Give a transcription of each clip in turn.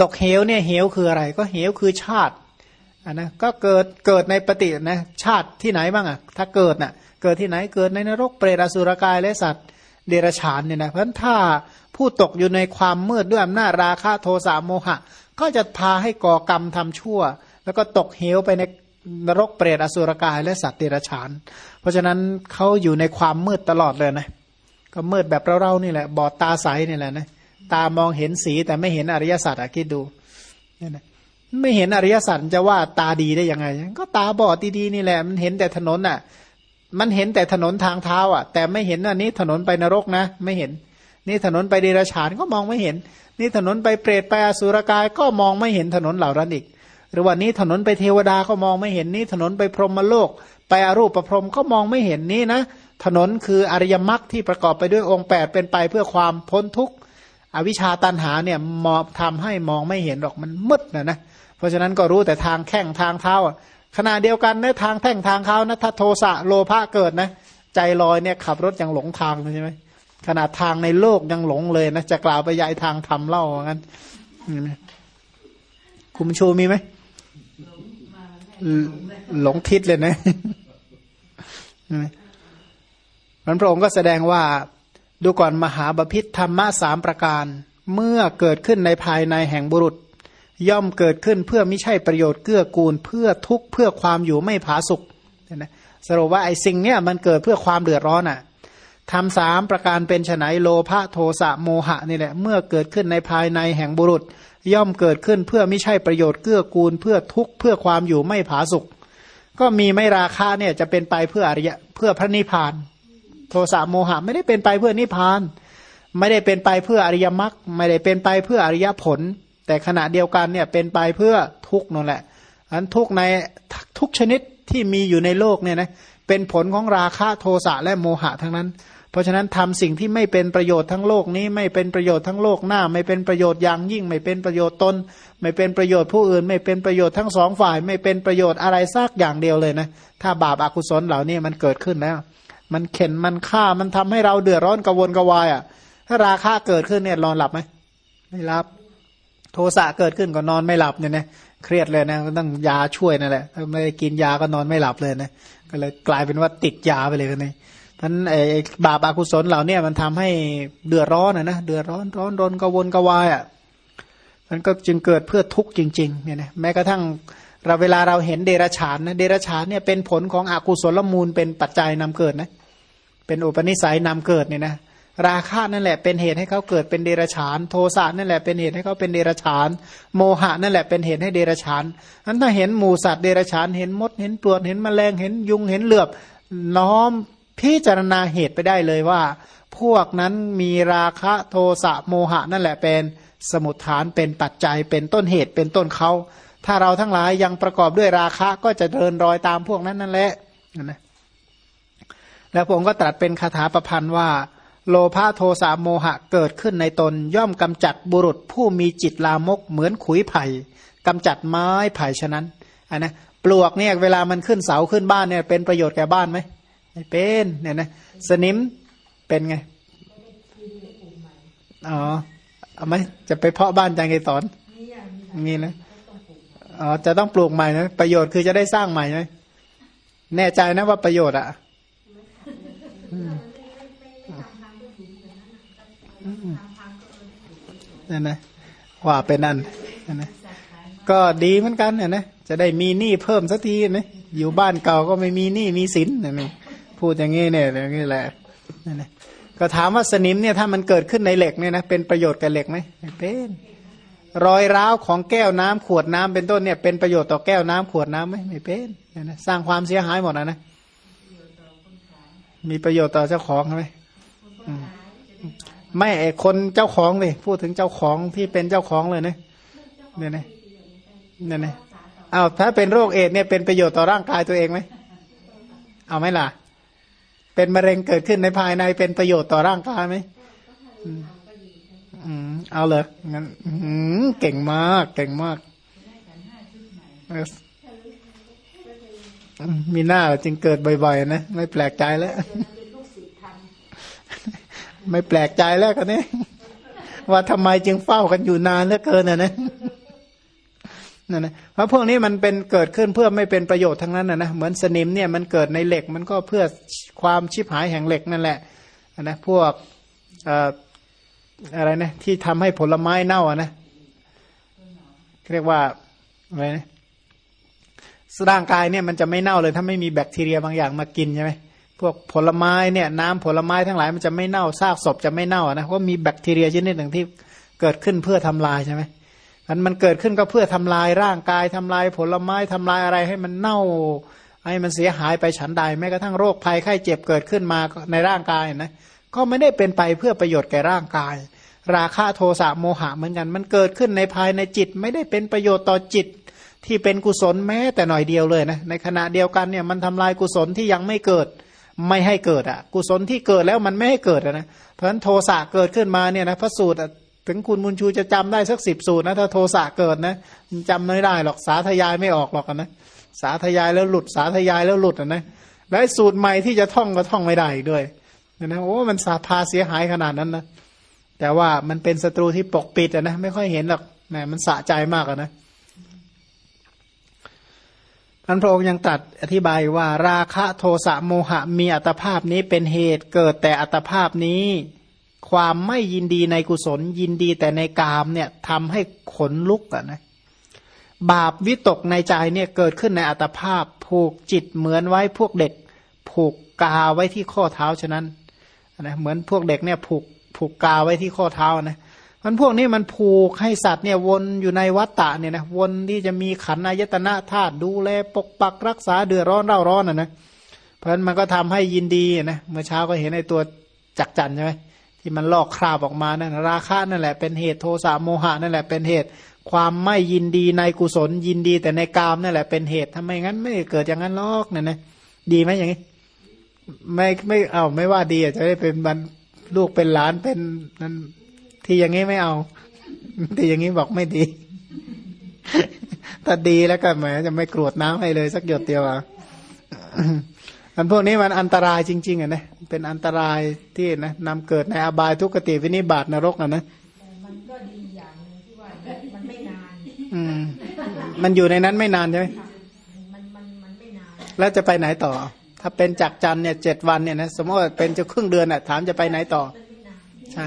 ตกเหวเนี่ยเหวคืออะไร ก็เหวคือชาติอันนะก็เกิดเกิดในปฏินะชาติที่ไหนบ้างอะถ้าเกิดน่ะเกิดที่ไหนเกิดในนรกเปรตอสุรกายและสัตว์เดรัจฉานเนี่ยนะเพราะถ้าผู้ตกอยู่ในความมืดด้วยอำนาจราคะโทสะโมหะ ก็จะพาให้ก่อกรรมทำชั่ว แล้วก็ตกเหวไปในนรกเปรตอสุรกายและสัตว์เดรัจฉาน เพราะฉะนั้นเขาอยู่ในความมืดตลอดเลยนะก็มืดแบบเราๆนี่แหละ บอดตาใสนี่แหละนะ ตามองเห็นสีแต่ไม่เห็นอริยสัจอะคิดดูเนี่ยนะไม่เห็นอริยสัจจะว่าตาดีได้ยังไง ก็ตาบอดดีๆนี่แหละ มันเห็นแต่ถนนอะ มันเห็นแต่ถนนทางเท้าอะ แต่ไม่เห็นว่านี้ถนนไปนรกนะ ไม่เห็น นี่ถนนไปเดรัจฉานก็มองไม่เห็น นี่ถนนไปเปรตไปอสุรกายก็มองไม่เห็นถนนเหล่านั้นอีก หรือว่านี้ถนนไปเทวดาก็มองไม่เห็นนี่ถนนไปพรหมโลก ไปอรูปประพรหมก็มองไม่เห็นนี่นะถนนคืออริยมรรคที่ประกอบไปด้วยองค์แปดเป็นไปเพื่อความพ้นทุกข์ อวิชชาตันหาเนี่ยมอบทำให้มองไม่เห็นหรอกมันมืดนะนะเพราะฉะนั้นก็รู้แต่ทางแข้งทางเท้าขณะเดียวกันนะทางแท่งทางเท้านะถ้าโทสะโลภะเกิดนะใจลอยเนี่ยขับรถยังหลงทางใช่ไหมขนาดทางในโลกยังหลงเลยนะจะกล่าวไปยายทางทำเล่างั้นคุณชูมีไหมหลงทิศเลยนะมันพระองค์ก็แสดงว่า ดูก่อนมหาบพิษธรรมะสามประการ เมื่อเกิดขึ้นในภายในแห่งบุรุษ ย่อมเกิดขึ้นเพื่อไม่ใช่ประโยชน์เกื้อกูลเพื่อทุกข์เพื่อความอยู่ไม่ผาสุกนะสรุปว่าไอ้สิ่งเนี้ยมันเกิดเพื่อความเดือดร้อนอะทำสามประการเป็นไนโลภะโทสะโมหะนี่แหละเมื่อเกิดขึ้นในภายในแห่งบุรุษ ย่อมเกิดขึ้นเพื่อไม่ใช่ประโยชน์เกื้อกูลเพื่อทุกข์เพื่อความอยู่ไม่ผาสุกก็มีไม่ราคาเนี่ยจะเป็นไปเพื่ออริยะเพื่อพระนิพพาน โทสะโมหะไม่ได้เป็นไปเพื่อนิพพาน ไม่ได้เป็นไปเพื่ออริยมรรคไม่ได้เป็นไปเพื่ออริยผล แต่ขณะเดียวกันเนี่ยเป็นไปเพื่อทุกนั่นแหละอันทุกในทุกชนิดที่มีอยู่ในโลกเนี่ยนะเป็นผลของราคะโทสะและโมหะทั้งนั้น เพราะฉะนั้นทำสิ่งที่ไม่เป็นประโยชน์ทั้งโลกนี้ ไม่เป็นประโยชน์ทั้งโลกหน้า ไม่เป็นประโยชน์อย่างยิ่ง ไม่เป็นประโยชน์ตน ไม่เป็นประโยชน์ผู้อื่น ไม่เป็นประโยชน์ทั้งสองฝ่าย ไม่เป็นประโยชน์อะไรสักอย่างเดียวเลยนะถ้าบาปอากุศลเหล่านี้มันเกิดขึ้นแล้ว มันเข็นมันฆ่ามันทำให้เราเดือดร้อนกระวนกระวายอะ ถ้าราคาเกิดขึ้นเนี่ยนอนหลับไหมไม่หลับ โทสะเกิดขึ้นก็นอนไม่หลับเนี่ยนะเครียดเลยนะต้องยาช่วยนั่นแหละถ้าไม่ได้กินยาก็นอนไม่หลับเลยนะก็เลยกลายเป็นว่าติดยาไปเลยกันนี่ท่านไอ้บาปอากุศลเหล่านี้มันทำให้เดือดร้อนนะนะเดือดร้อนร้อนรนกระวนกระวายอะมันก็จึงเกิดเพื่อทุกข์จริง ๆ เนี่ยนะแม้กระทั่งเราเวลาเราเห็นเดรัจฉานนะเดรัจฉานเนี่ยเป็นผลของอกุศลมูลเป็นปัจจัยนำเกิดนะ เป็นอุปนิสัยนำเกิดเนี่ยนะราคะนั่นแหละเป็นเหตุให้เขาเกิดเป็นเดรัจฉาน โทสะนั่นแหละเป็นเหตุให้เขาเป็นเดรัจฉาน โมหะนั่นแหละเป็นเหตุให้เดรัจฉานนั้นถ้าเห็นหมูสัตว์เดรัจฉานเห็นมดเห็นปลวดเห็นแมลงเห็นยุงเห็นเหลือบ น้อมพิจารณาเหตุไปได้เลยว่า พวกนั้นมีราคะโทสะโมหะนั่นแหละเป็นสมุทฐานเป็นปัจจัยเป็นต้นเหตุเป็นต้นเขาถ้าเราทั้งหลายยังประกอบด้วยราคะก็จะเดินรอยตามพวกนั้นนั่นแหละนะ แล้วผมก็ตรัสเป็นคาถาประพันธ์ว่า โลภะโทสะโมหะเกิดขึ้นในตน ย่อมกำจัดบุรุษผู้มีจิตลามกเหมือนขุยไผ่กำจัดไม้ไผ่ฉะนั้นอันนะปลวกเนี่ยเวลามันขึ้นเสาขึ้นบ้านเนี่ยเป็นประโยชน์แก่บ้านไหมไม่เป็นเนี่ยนะสนิมเป็นไงอ๋อเอาไหมจะไปเพาะบ้านจังไงสอนมีนะอ๋อจะต้องปลูกใหม่นะประโยชน์คือจะได้สร้างใหม่ไหมแน่ใจนะว่าประโยชน์อะ่ นั่นนะว่าเป็นนั่นนั่นนะก็ดีเหมือนกันเนี่ยนะจะได้มีหนี้เพิ่มสักทีนะอยู่บ้านเก่าก็ไม่มีหนี้มีสินนั่นเองพูดอย่างงี้เนี่ยอย่างงี้แหละนั่นนะก็ถามว่าสนิมเนี่ยถ้ามันเกิดขึ้นในเหล็กเนี่ยนะเป็นประโยชน์กับเหล็กไหมไม่เป็นรอยร้าวของแก้วน้ำขวดน้ำเป็นต้นเนี่ยเป็นประโยชน์ต่อแก้วน้ำขวดน้ำไหมไม่เป็นนะสร้างความเสียหายหมดนะนะมีประโยชน์ต่อเจ้าของไหม ไม่ไอคนเจ้าของเลยพูดถึงเจ้าของที่เป็นเจ้าของเลยนะเนี่ยนะเนี่ยนะอ้าวถ้าเป็นโรคเอดเนี่ยเป็นประโยชน์ต่อร่างกายตัวเองไหมเอาไหมล่ะ เป็นมะเร็งเกิดขึ้นในภายในเป็นประโยชน์ต่อร่างกายไหมอืมเอาเลยงั้นเก่งมาก เก่งมากมีหน้าจึงเกิดบ่อยๆนะ ไม่แปลกใจแล้ว ไม่แปลกใจแล้วกันนี้ว่าทำไมจึงเฝ้ากันอยู่นานเหลือเกินอะนะนั่นนะเพราะพวกนี้มันเป็นเกิดขึ้นเพื่อไม่เป็นประโยชน์ทั้งนั้นนะนะเหมือนสนิมเนี่ยมันเกิดในเหล็กมันก็เพื่อความชิบหายแห่งเหล็กนั่นแหละนะพวกอะไรนะที่ทำให้ผลไม้เน่าอะนะเรียกว่าอะไรนะร่างกายเนี่ยมันจะไม่เน่าเลย ถ้าไม่มีแบคทีเรียบางอย่างมากินใช่ไหม พวกผลไม้เนี่ยน้ำผลไม้ทั้งหลายมันจะไม่เน่าซากศพจะไม่เน่านะเพราะมีแบคทีเรียชนิดหนึ่งที่เกิดขึ้นเพื่อทำลายใช่ไหมมันมันเกิดขึ้นก็เพื่อทำลายร่างกายทำลายผลไม้ทำลายอะไรให้มันเน่า ให้มันเสียหายไปฉันใดแม้กระทั่งโรคภัยไข้เจ็บเกิดขึ้นมาในร่างกายนะก็ไม่ได้เป็นไปเพื่อประโยชน์แก่ร่างกาย ราคะโทสะโมหะเหมือนกัน มันเกิดขึ้นในภายในจิต ไม่ได้เป็นประโยชน์ต่อจิตที่เป็นกุศลแม้แต่หน่อยเดียวเลยนะในขณะเดียวกันเนี่ยมันทำลายกุศลที่ยังไม่เกิด ไม่ให้เกิดอะ กุศลที่เกิดแล้วมันไม่ให้เกิดนะเพราะฉะนั้นโทสะเกิดขึ้นมาเนี่ยนะพระสูตรถึงคุณมุนชูจะจำได้สักสิบสูตรนะถ้าโทสะเกิดนะจำไม่ได้หรอกสาธยายไม่ออกหรอกนะสาธยายแล้วหลุดสาธยายแล้วหลุดนะแล้วสูตรใหม่ที่จะท่องก็ท่องไม่ได้ด้วยนะโอ้มันสาพาเสียหายขนาดนั้นนะแต่ว่ามันเป็นศัตรูที่ปกปิดนะไม่ค่อยเห็นหรอกแหมมันสะใจมากนะ ท่านพระองค์ยังตัดอธิบายว่าราคะโทสะโมหะมีอัตภาพนี้เป็นเหตุเกิดแต่อัตภาพนี้ ความไม่ยินดีในกุศลยินดีแต่ในกามเนี่ยทำให้ขนลุกอะนะบาปวิตกในใจเนี่ยเกิดขึ้นในอัตภาพผูกจิตเหมือนไว้พวกเด็ก ผูกกาไว้ที่ข้อเท้าฉะนั้นนะเหมือนพวกเด็กเนี่ยผูกผูกกาไว้ที่ข้อเท้านะ มันพวกนี้มันผูกให้สัตว์เนี่ยวนอยู่ในวัฏฏะเนี่ยนะวนที่จะมีขันอายตนะธาตุดูแลปกปักรักษาเดือดร้อนเร่าร้อนอะนะเพราะฉะนั้นมันก็ทำให้ยินดีนะเมื่อเช้าก็เห็นในตัวจักจันใช่ไหมที่มันลอกคราบออกมานั่นราคะนั่นแหละเป็นเหตุโทสะโมหะนั่นแหละเป็นเหตุ ความไม่ยินดีในกุศลยินดีแต่ในกามนั่นแหละเป็นเหตุทำไมงั้นไม่เกิดอย่างนั้นลอกเนี่ยนะดีไหมอย่างนี้ไม่ไม่เอาไม่ว่าดีจะได้เป็นบันลูกเป็นหลานเป็นนั่น ที่อย่างนี้ไม่เอา ที่อย่างนี้บอกไม่ดี ถ้าดีแล้วก็แหมจะไม่กรวดน้ำให้เลย สักหยดเดียวอะอันพวกนี้มันอันตรายจริง ๆอะนะเป็นอันตรายที่นะนำเกิดในอบายทุกขติวินิบาตนรกอะนะมันก็ดีอย่างนึงที่ว่ามันไม่นานอืมมันอยู่ในนั้นไม่นานใช่ไหมมันมันมันไม่นานแล้วจะไปไหนต่อ ถ้าเป็นจากจันเนี่ยเจ็ดวันเนี่ยนะสมมติว่าเป็นจะครึ่งเดือนอะถามจะไปไหนต่อ ใช่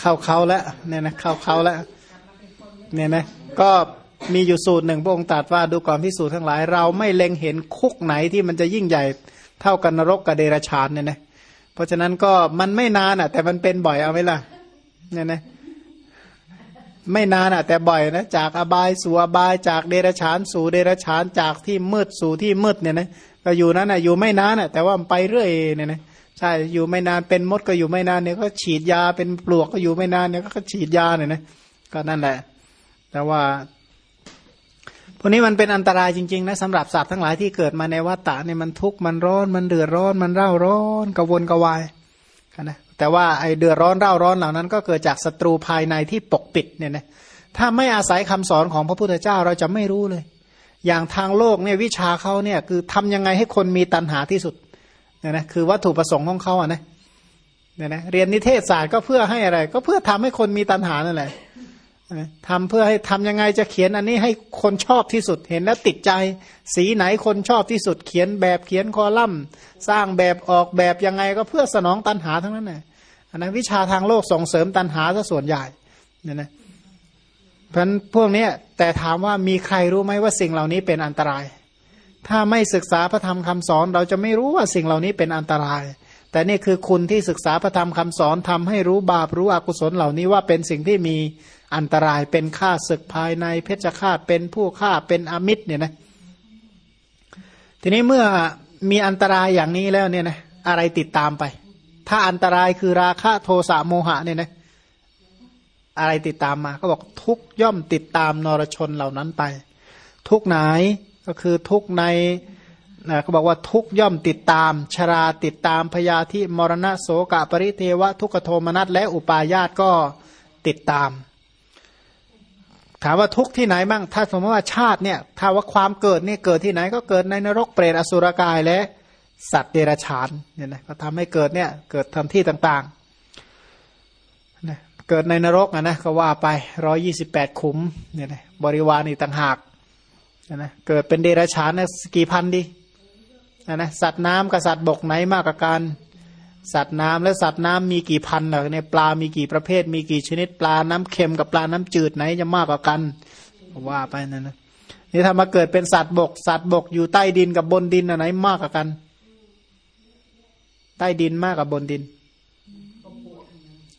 เข้าเขาแล้วเนี่ยนะเข้าเขาแล้วเนี่ยนะก็มีอยู่สูตรหนึ่งพระองค์ตรัสว่าดูก่อนพิสูจน์ทั้งหลาย เราไม่เล็งเห็นคุกไหนที่มันจะยิ่งใหญ่เท่ากันนรกกับเดรชานเนี่ยนะเพราะฉะนั้นก็มันไม่นานอะ แต่มันเป็นบ่อยเอาไหมล่ะเนี่ยนะไม่นานอะ แต่บ่อยนะจากอบายสู่อบายจากเดรชาน สู่เดรชานจากที่มืดสู่ที่มืดเนี่ยนะก็อยู่นั้นอะอยู่ไม่นานอะ แต่ว่าไปเรื่อยเนี่ยนะ ใช่ อยู่ไม่นานเป็นมดก็อยู่ไม่นานเนี่ยก็ฉีดยาเป็นปลวกก็อยู่ไม่นานเนี่ยก็ฉีดยาเนี่ยนะก็นั่นแหละ แต่ว่าพวกนี้มันเป็นอันตรายจริงๆนะสำหรับสัตว์ทั้งหลายที่เกิดมาในวัฏฏะเนี่ยมันทุกข์มันร้อนมันเดือดร้อนมันเร่าร้อนกระวนกระวายนะแต่ว่าไอเดือดร้อนเร่าร้อนเหล่านั้น ก็เกิดจากศัตรูภายในที่ปกปิดเนี่ยนะถ้าไม่อาศัยคำสอนของพระพุทธเจ้าเราจะไม่รู้เลย อย่างทางโลกเนี่ยวิชาเขาเนี่ยคือทำยังไงให้คนมีตัณหาที่สุด เนี่ยนะคือวัตถุประสงค์ของเขาอะนะเนี่ยนะเรียนนิเทศศาสตร์ก็เพื่อให้อะไร ก็เพื่อทำให้คนมีตัณหานั่นแหละทำเพื่อให้ทำยังไงจะเขียนอันนี้ให้คนชอบที่สุดเห็นแล้วติดใจ สีไหนคนชอบที่สุดเขียนแบบเขียนคอลัมน์ สร้างแบบออกแบบยังไงก็เพื่อสนองตัณหาทั้งนั้นแหละอันนั้นวิชาทางโลกส่งเสริมตัณหาซะส่วนใหญ่เนี่ยนะเพราะฉะนั้นพวกนี้แต่ถามว่ามีใครรู้ไหมว่าสิ่งเหล่านี้เป็นอันตราย ถ้าไม่ศึกษาพระธรรมคำสอน เราจะไม่รู้ว่าสิ่งเหล่านี้เป็นอันตราย แต่นี่คือคุณที่ศึกษาพระธรรมคำสอนทำให้รู้บาปรู้อกุศลเหล่านี้ว่าเป็นสิ่งที่มีอันตรายเป็นฆ่าศึกภายในเพชฌฆาตเป็นผู้ฆ่าเป็นอมิตรเนี่ยนะทีนี้เมื่อมีอันตรายอย่างนี้แล้วเนี่ยนะอะไรติดตามไป ถ้าอันตรายคือราคะโทสะโมหะเนี่ยนะอะไรติดตามมาก็บอกทุกย่อมติดตามนรชนเหล่านั้นไป ทุกไหน ก็คือทุกในนะเขาบอกว่าทุกย่อมติดตาม ชราติดตามพยาธิมรณะโสกะปริเทวะ ทุกโทมนัสและอุปาญาตก็ติดตาม ถามว่าทุกที่ไหนบ้างถ้าสมมติว่าชาติเนี่ยถ้าว่าความเกิดนี่เกิดที่ไหนก็เกิดในนรกเปรตอสุรกายและสัตว์เดรัจฉานเนี่ยนะก็ทำให้เกิดเนี่ยเกิดทำที่ต่างๆนะเกิดในนรกนะนะก็ว่าไปร้อยี่สิบแปดขุมเนี่ยนะบริวารอีกต่างหาก นะเกิดเป็นเดรัจฉานนะกี่พันดีนะนสัตว์น้ำกับสัตว์บกไหนมากกว่ากันสัตว์น้ำและสัตว์น้ำมีกี่พันเหรอเนี่ยปลา มีกี่ประเภท มีกี่ชนิดปลาน้ำเค็มกับปลาน้ำจืดไหนจะมากกว่ากันว่าไปนั่นนะนี่ถ้ามาเกิดเป็นสัตว์บก สัตว์บกอยู่ใต้ดินกับบนดินอันไหนมากกว่ากัน ใต้ดินมากกับบนดิน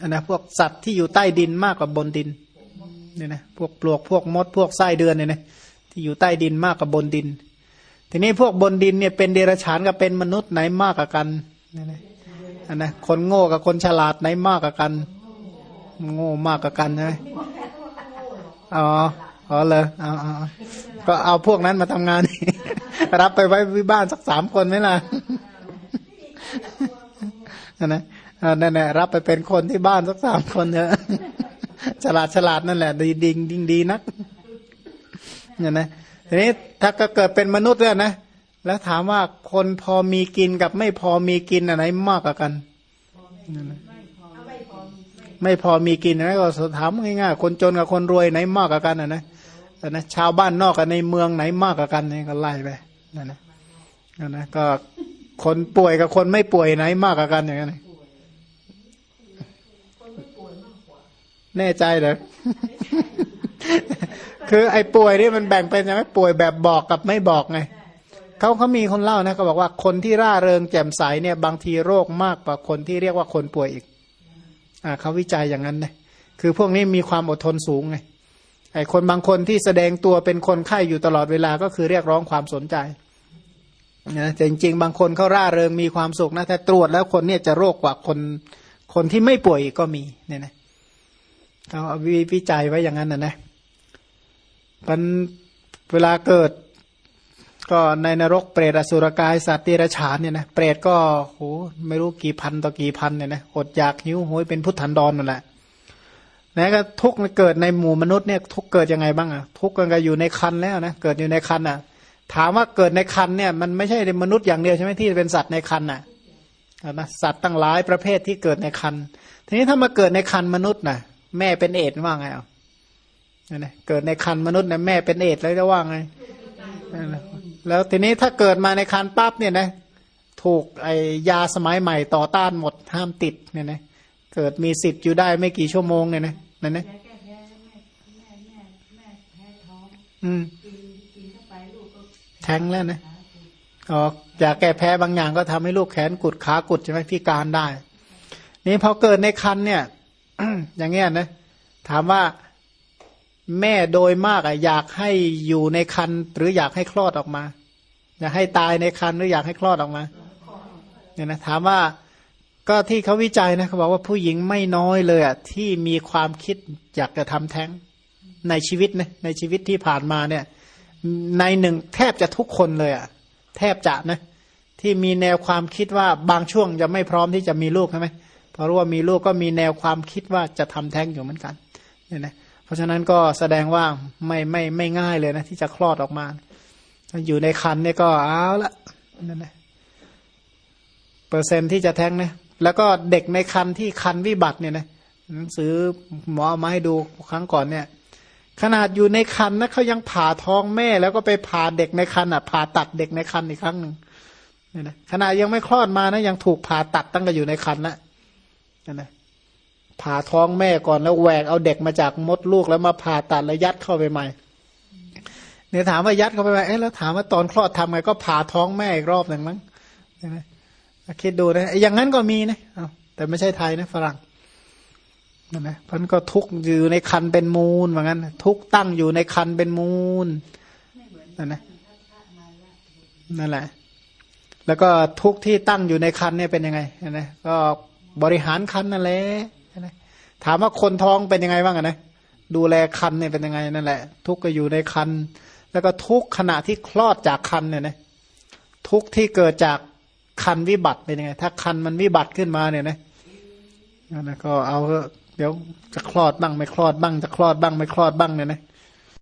อันนะพวกสัตว์ที่อยู่ใต้ดินมากกว่าบนดินเนี่ยนะพวกปลวกพวกมดพวกไส้เดือนเนี่ยนะ ที่อยู่ใต้ดินมากกว่าบนดิน ทีนี้พวกบนดินเนี่ยเป็นเดรัจฉานกับเป็นมนุษย์ไหนมากกว่ากันนี่ยนะอันนะคนโง่กับคนฉลาดไหนมากกว่ากัน โง่มากกว่ากันใช่ไหมอ๋ออ๋อเลยอาเอก็เอาพวกนั้นมาทำงาน รับไปไว้ที่บ้านสักสามคนไหมล่ะนะนั่นแหละรับไปเป็นคนที่บ้านสักสามคนเถอะฉลาดฉลาดนั่นแหละ ดีดิงดิงดีนัก เนี่ยนะทีนี้ถ้าก็เกิดเป็นมนุษย์แล้วนะแล้วถามว่าคนพอมีกินกับไม่พอมีกินอันไหนมากกว่ากันไม่พอมีกินนะก็ถามง่ายๆคนจนกับคนรวยไหนมากกว่ากันอะนะแต่นะชาวบ้านนอกกับในเมืองไหนมากกว่ากันนี่ก็ไล่ไปนั่นนะนั่นนะก็คนป่วยกับคนไม่ป่วยไหนมากกว่ากันอย่างนั้นแน่ใจเหรอ คือไอ้ป่วยนี่มันแบ่งเป็นยังไงป่วยแบบบอกกับไม่บอกไงเขาเขามีคนเล่านะเขาบอกว่าคนที่ร่าเริงแจ่มใสเนี่ยบางทีโรคมากกว่าคนที่เรียกว่าคนป่วยอีก อ่าเขาวิจัยอย่างนั้นนะคือพวกนี้มีความอดทนสูงไงไอ้คนบางคนที่แสดงตัวเป็นคนไข้อยู่ตลอดเวลาก็คือเรียกร้องความสนใจนะแต่จริงๆ บางคนเขาร่าเริงมีความสุขนะแต่ตรวจแล้วคนเนี่ยจะโรคกว่าคนคนที่ไม่ป่วยก็มีเนี่ยนะเขาวิจัยไว้อย่างนั้นนะนะ มันเวลาเกิดก็ในนรกเปรตอสุรกายสัตว์เดรัจฉานเนี่ยนะเปรตก็โหไม่รู้กี่พันต่อกี่พันเนี่ยนะอดอยากหิวโหยเป็นพุทธันดรนั่นแหละนะก็ทุกเกิดในหมู่มนุษย์เนี่ยทุกเกิดยังไงบ้างอะทุกกันก็อยู่ในคันแล้วนะเกิดอยู่ในคันอะ ถามว่าเกิดในคันเนี่ยมันไม่ใช่ในมนุษย์อย่างเดียวใช่ไหมที่เป็นสัตว์ในคันอะนะสัตว์ตั้งหลายประเภทที่เกิดในคันทีนี้ถ้ามาเกิดในคันมนุษย์น่ะ แม่เป็นเอดว่าไงอะ นะเกิดในคันมนุษย์นะแม่เป็นเอดแล้วจะว่าไง แล้วทีนี้ถ้าเกิดมาในคันปั๊บเนี่ยนะถูกไอยาสมัยใหม่ต่อต้านหมดห้ามติดเนี่ยนะเกิดมีสิทธิ์อยู่ได้ไม่กี่ชั่วโมงเนี่ยนะนั่นนะอืมแทงแล้วนะอ๋อยาแก้แพ้บางอย่างก็ทำให้ลูกแขนกุดขากุดใช่ไหมพิการได้ นี่พอเกิดในคันเนี่ยอย่างเงี้ยนะ ถามว่า แม่โดยมากอะอยากให้อยู่ในคันหรืออยากให้คลอดออกมา อยากให้ตายในคันหรืออยากให้คลอดออกมาเนี่ยนะถามว่าก็ที่เขาวิจัยนะเขาบอกว่าผู้หญิงไม่น้อยเลยอะที่มีความคิดอยากจะทำแท้งในชีวิตนะในชีวิตที่ผ่านมาเนี่ย ในหนึ่งแทบจะทุกคนเลยอะ แทบจะนะ ที่มีแนวความคิดว่าบางช่วงจะไม่พร้อมที่จะมีลูกใช่ไหมเพราะว่ามีลูกก็มีแนวความคิดว่าจะทำแท้งอยู่เหมือนกันเนี่ยนะ ราะฉะนั้นก็แสดงว่าไม่ไม่ไม่ง่ายเลยนะ ที่จะคลอดออกมา อยู่ในคันเนี่ยก็เอาละนั่นนะเปอร์เซ็นที่จะแท้งนะแล้วก็เด็กในคันที่คันวิบัติเนี่ยนะหนังสือหมอมาให้ดูครั้งก่อนเนี่ย ขนาดอยู่ในคันนะเขายังผ่าท้องแม่ แล้วก็ไปผ่าเด็กในคันอะผ่าตัดเด็กในคันอีกครั้งหนึ่งเนี่ยนะขนาดยังไม่คลอดมานะยังถูกผ่าตัดตั้งแต่อยู่ในคันละนั่นนะ ผ่าท้องแม่ก่อนแล้วแหวกเอาเด็กมาจากมดลูกแล้วมาผ่าตัดแล้วยัดเข้าไปใหม่เนี่ยถามว่ายัดเข้าไปไหมเอ๊ะแล้วถามว่าตอนคลอดทำไงก็ผ่าท้องแม่อีกรอบหนึ่งมั้งใช่ไหมคิดดูนะอย่างนั้นก็มีนะแต่ไม่ใช่ไทยนะฝรั่งนั่นนะพันก็ทุกอยู่ในคันเป็นมูลเหมือนกันทุกตั้งอยู่ในคันเป็นมูลนั่นนะนั่นแหละ แล้วก็ทุกที่ตั้งอยู่ในคันเนี่ยเป็นยังไงนะก็บริหารคันนั่นแหละ ถามว่าคนท้องเป็นยังไงบ้างนะดูแลคันเนี่ยเป็นยังไงนั่นแหละ ทุกก็อยู่ในคันแล้วก็ทุกขณะที่คลอดจากคันเนี่ยนะทุกที่เกิดจากคันวิบัติเป็นยังไง ถ้าคันมันวิบัติขึ้นมาเนี่ยนะนั่นก็เอาเดี๋ยวจะคลอดบ้างไม่คลอดบ้างจะคลอดบ้างไม่คลอดบ้างเนี่ยนะ